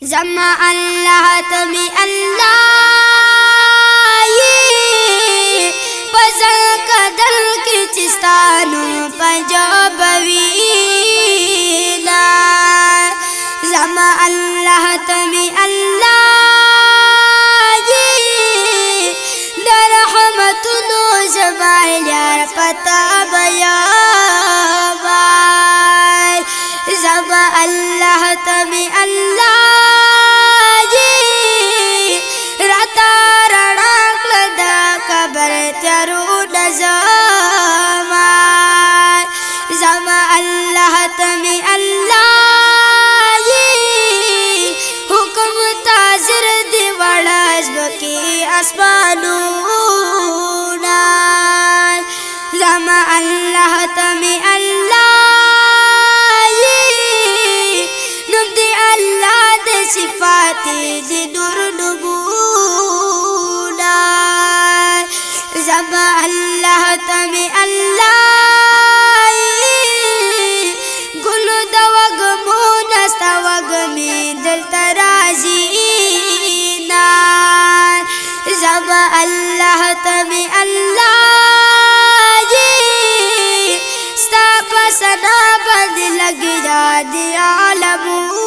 زما الله تمی الله پزل کی چستانو پنجاب ویلا زما الله تمی الله در رحمتونو یار پتا بیا زما الله تمی الله لما اللہ تمی اللہ نم دی اللہ دے صفاتی دی نور نبونا زما اللہ تمی اللہ دل ترازی نار زب اللہ تب اللہ سدا بند لگ جا دیا لبو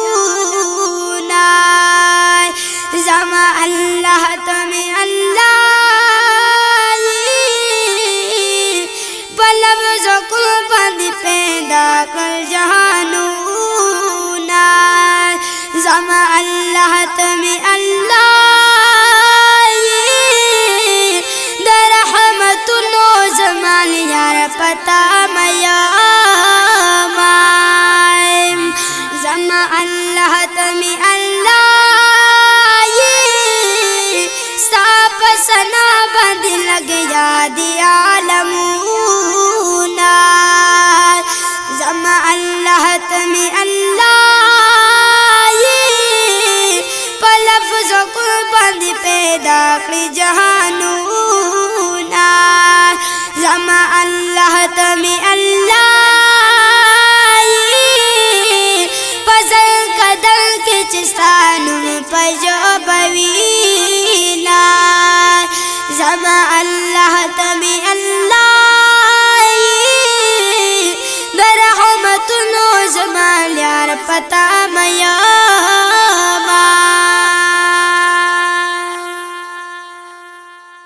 باقی جہانونا۔ زما اللہ تمی اللہ فضل قدر کے چستانوں پجو بوینا۔ زما